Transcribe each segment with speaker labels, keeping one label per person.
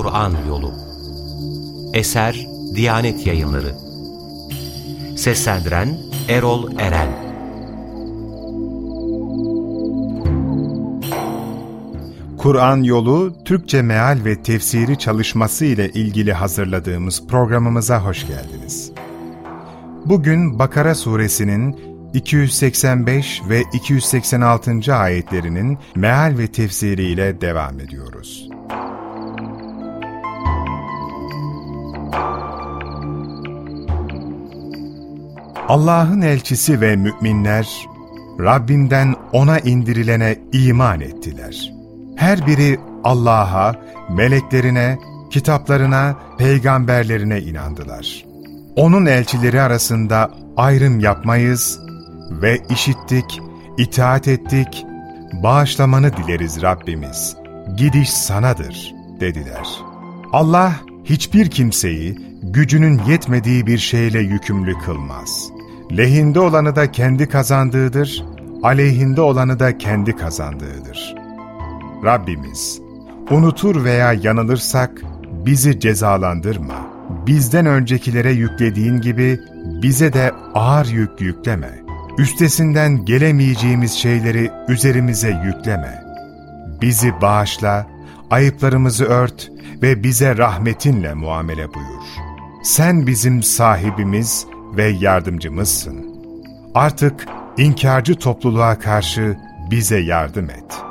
Speaker 1: Kur'an Yolu Eser Diyanet Yayınları Seslendiren Erol Eren
Speaker 2: Kur'an Yolu Türkçe Meal ve Tefsiri çalışması ile ilgili hazırladığımız programımıza hoş geldiniz. Bugün Bakara suresinin 285 ve 286. ayetlerinin meal ve tefsiriyle devam ediyoruz. Allah'ın elçisi ve müminler, Rabbinden ona indirilene iman ettiler. Her biri Allah'a, meleklerine, kitaplarına, peygamberlerine inandılar. Onun elçileri arasında ayrım yapmayız ve işittik, itaat ettik, bağışlamanı dileriz Rabbimiz. Gidiş sanadır, dediler. Allah hiçbir kimseyi gücünün yetmediği bir şeyle yükümlü kılmaz. Lehinde olanı da kendi kazandığıdır, aleyhinde olanı da kendi kazandığıdır. Rabbimiz, unutur veya yanılırsak bizi cezalandırma. Bizden öncekilere yüklediğin gibi bize de ağır yük yükleme. Üstesinden gelemeyeceğimiz şeyleri üzerimize yükleme. Bizi bağışla, ayıplarımızı ört ve bize rahmetinle muamele buyur. Sen bizim sahibimiz ve yardımcımızsın. Artık inkarcı topluluğa karşı bize yardım et.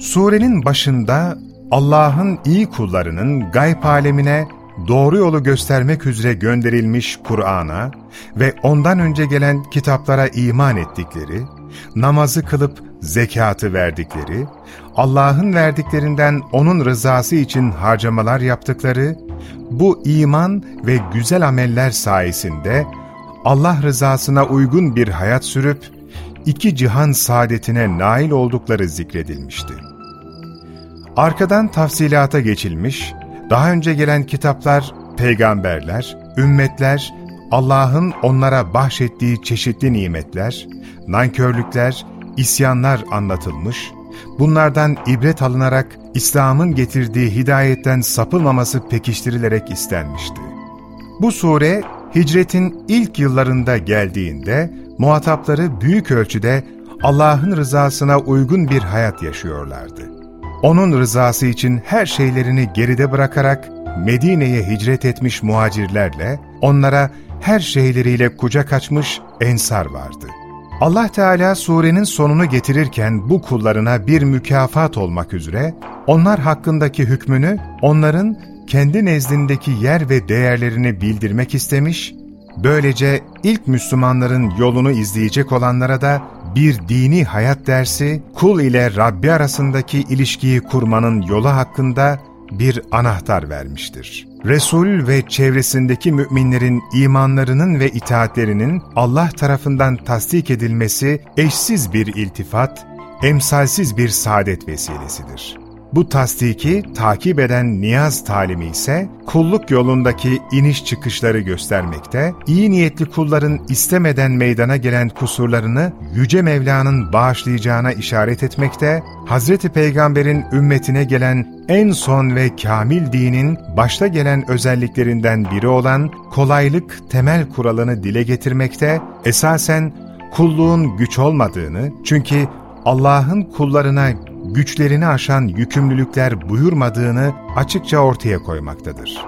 Speaker 2: Surenin başında Allah'ın iyi kullarının gayb alemine doğru yolu göstermek üzere gönderilmiş Kur'an'a ve ondan önce gelen kitaplara iman ettikleri, namazı kılıp zekatı verdikleri, Allah'ın verdiklerinden O'nun rızası için harcamalar yaptıkları, bu iman ve güzel ameller sayesinde Allah rızasına uygun bir hayat sürüp, iki cihan saadetine nail oldukları zikredilmişti. Arkadan tafsilata geçilmiş, daha önce gelen kitaplar, peygamberler, ümmetler, Allah'ın onlara bahşettiği çeşitli nimetler, nankörlükler, isyanlar anlatılmış, bunlardan ibret alınarak İslam'ın getirdiği hidayetten sapılmaması pekiştirilerek istenmişti. Bu sure, hicretin ilk yıllarında geldiğinde, muhatapları büyük ölçüde Allah'ın rızasına uygun bir hayat yaşıyorlardı. Onun rızası için her şeylerini geride bırakarak Medine'ye hicret etmiş muhacirlerle, onlara her şeyleriyle kucak açmış ensar vardı. Allah Teala surenin sonunu getirirken bu kullarına bir mükafat olmak üzere, onlar hakkındaki hükmünü onların kendi nezdindeki yer ve değerlerini bildirmek istemiş, böylece ilk Müslümanların yolunu izleyecek olanlara da bir dini hayat dersi, kul ile Rabbi arasındaki ilişkiyi kurmanın yolu hakkında bir anahtar vermiştir. Resul ve çevresindeki müminlerin imanlarının ve itaatlerinin Allah tarafından tasdik edilmesi eşsiz bir iltifat, emsalsiz bir saadet vesilesidir. Bu tasdiki takip eden niyaz talimi ise kulluk yolundaki iniş çıkışları göstermekte, iyi niyetli kulların istemeden meydana gelen kusurlarını Yüce Mevla'nın bağışlayacağına işaret etmekte, Hazreti Peygamber'in ümmetine gelen en son ve kamil dinin başta gelen özelliklerinden biri olan kolaylık temel kuralını dile getirmekte, esasen kulluğun güç olmadığını, çünkü Allah'ın kullarına güçlerini aşan yükümlülükler buyurmadığını açıkça ortaya koymaktadır.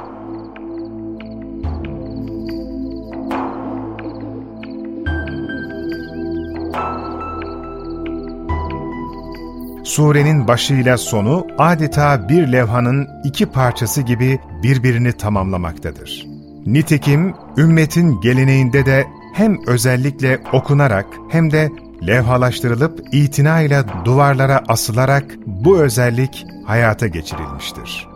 Speaker 2: Surenin başıyla sonu adeta bir levhanın iki parçası gibi birbirini tamamlamaktadır. Nitekim ümmetin geleneğinde de hem özellikle okunarak hem de levhalaştırılıp itinayla duvarlara asılarak bu özellik hayata geçirilmiştir.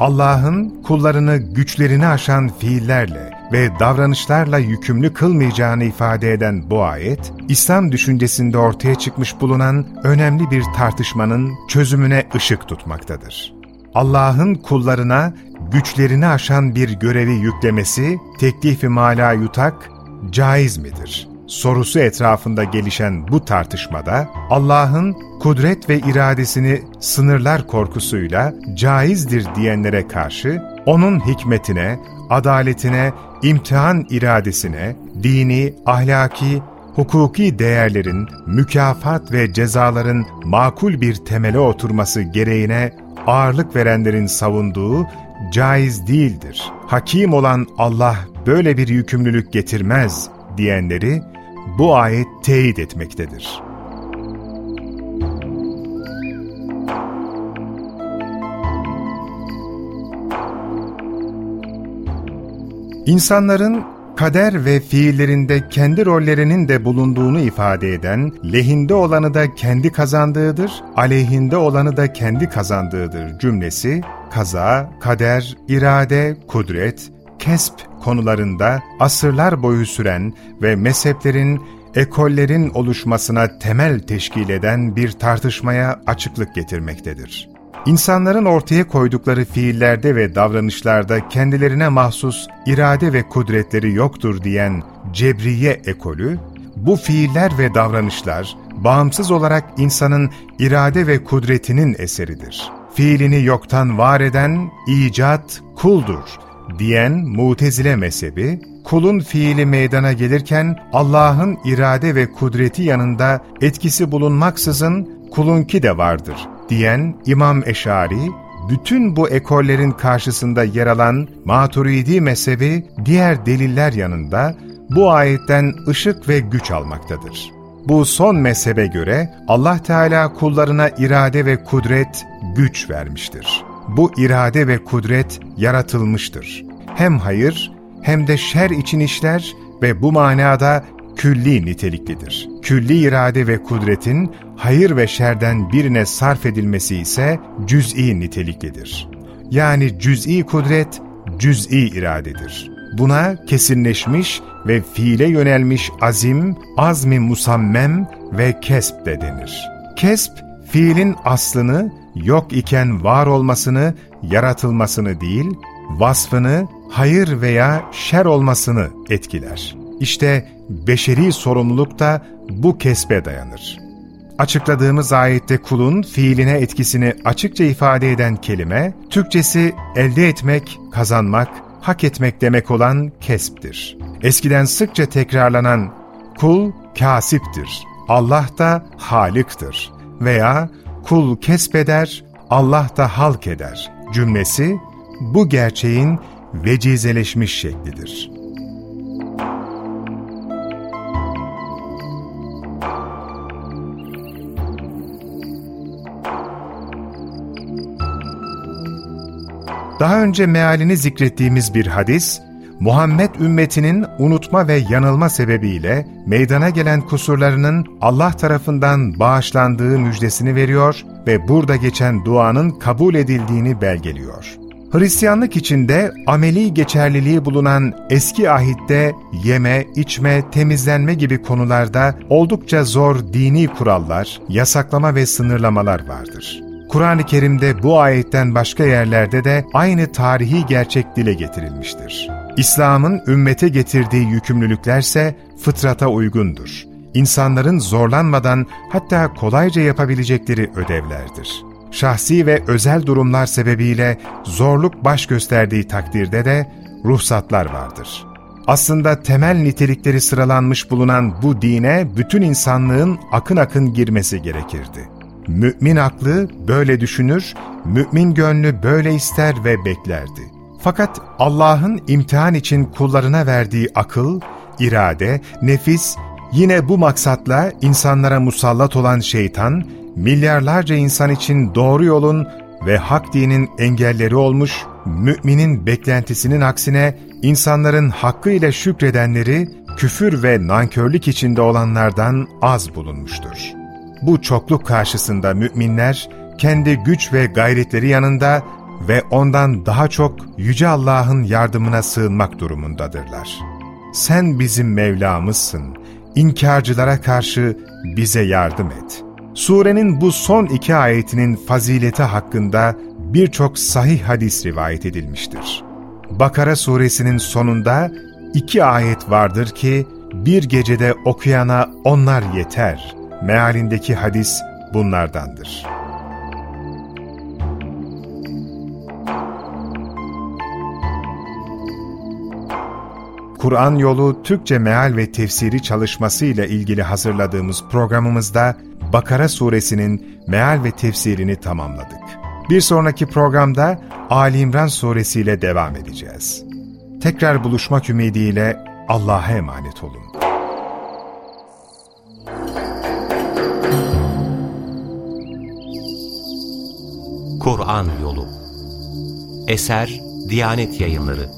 Speaker 2: Allah'ın kullarını güçlerini aşan fiillerle ve davranışlarla yükümlü kılmayacağını ifade eden bu ayet, İslam düşüncesinde ortaya çıkmış bulunan önemli bir tartışmanın çözümüne ışık tutmaktadır. Allah'ın kullarına güçlerini aşan bir görevi yüklemesi, teklifi mala yutak, caiz midir? Sorusu etrafında gelişen bu tartışmada Allah'ın kudret ve iradesini sınırlar korkusuyla caizdir diyenlere karşı onun hikmetine, adaletine, imtihan iradesine, dini, ahlaki, hukuki değerlerin, mükafat ve cezaların makul bir temele oturması gereğine ağırlık verenlerin savunduğu caiz değildir. Hakim olan Allah böyle bir yükümlülük getirmez diyenleri bu ayet teyit etmektedir. İnsanların kader ve fiillerinde kendi rollerinin de bulunduğunu ifade eden, lehinde olanı da kendi kazandığıdır, aleyhinde olanı da kendi kazandığıdır cümlesi, kaza, kader, irade, kudret, kesp konularında asırlar boyu süren ve mezheplerin, ekollerin oluşmasına temel teşkil eden bir tartışmaya açıklık getirmektedir. İnsanların ortaya koydukları fiillerde ve davranışlarda kendilerine mahsus irade ve kudretleri yoktur diyen Cebriye ekolü, bu fiiller ve davranışlar bağımsız olarak insanın irade ve kudretinin eseridir. Fiilini yoktan var eden icat kuldur diyen mutezile mezhebi, kulun fiili meydana gelirken Allah'ın irade ve kudreti yanında etkisi bulunmaksızın kulunki de vardır diyen İmam Eşari, bütün bu ekollerin karşısında yer alan Maturidi mezhebi diğer deliller yanında bu ayetten ışık ve güç almaktadır. Bu son mezhebe göre Allah Teala kullarına irade ve kudret, güç vermiştir. Bu irade ve kudret yaratılmıştır. Hem hayır hem de şer için işler ve bu manada külli niteliklidir. Külli irade ve kudretin hayır ve şerden birine sarf edilmesi ise cüz'i niteliklidir. Yani cüz'i kudret, cüz'i iradedir. Buna kesinleşmiş ve fiile yönelmiş azim, azmi musammem ve kesp de denir. Kesp, fiilin aslını, yok iken var olmasını, yaratılmasını değil, vasfını, hayır veya şer olmasını etkiler. İşte beşeri sorumluluk da bu kesbe dayanır. Açıkladığımız ayette kulun fiiline etkisini açıkça ifade eden kelime, Türkçesi elde etmek, kazanmak, hak etmek demek olan kesptir. Eskiden sıkça tekrarlanan kul kasiptir, Allah da haliktir veya kul kesbeder, Allah da halk eder cümlesi bu gerçeğin vecizeleşmiş şeklidir. Daha önce mealini zikrettiğimiz bir hadis, Muhammed ümmetinin unutma ve yanılma sebebiyle meydana gelen kusurlarının Allah tarafından bağışlandığı müjdesini veriyor ve burada geçen duanın kabul edildiğini belgeliyor. Hristiyanlık içinde ameli geçerliliği bulunan eski ahitte yeme, içme, temizlenme gibi konularda oldukça zor dini kurallar, yasaklama ve sınırlamalar vardır. Kur'an-ı Kerim'de bu ayetten başka yerlerde de aynı tarihi gerçek dile getirilmiştir. İslam'ın ümmete getirdiği yükümlülüklerse fıtrata uygundur. İnsanların zorlanmadan hatta kolayca yapabilecekleri ödevlerdir. Şahsi ve özel durumlar sebebiyle zorluk baş gösterdiği takdirde de ruhsatlar vardır. Aslında temel nitelikleri sıralanmış bulunan bu dine bütün insanlığın akın akın girmesi gerekirdi. Mümin aklı böyle düşünür, mümin gönlü böyle ister ve beklerdi. Fakat Allah'ın imtihan için kullarına verdiği akıl, irade, nefis, yine bu maksatla insanlara musallat olan şeytan, milyarlarca insan için doğru yolun ve hak dinin engelleri olmuş, müminin beklentisinin aksine insanların hakkıyla şükredenleri küfür ve nankörlük içinde olanlardan az bulunmuştur. Bu çokluk karşısında müminler kendi güç ve gayretleri yanında ve ondan daha çok Yüce Allah'ın yardımına sığınmak durumundadırlar. Sen bizim Mevlamızsın, inkarcılara karşı bize yardım et. Surenin bu son iki ayetinin fazileti hakkında birçok sahih hadis rivayet edilmiştir. Bakara suresinin sonunda iki ayet vardır ki, bir gecede okuyana onlar yeter. Mealindeki hadis bunlardandır. Kur'an yolu Türkçe meal ve tefsiri çalışması ile ilgili hazırladığımız programımızda Bakara suresinin meal ve tefsirini tamamladık. Bir sonraki programda Ali İmran suresiyle devam edeceğiz. Tekrar buluşmak ümidiyle Allah'a emanet olun.
Speaker 1: Kur'an Yolu Eser Diyanet Yayınları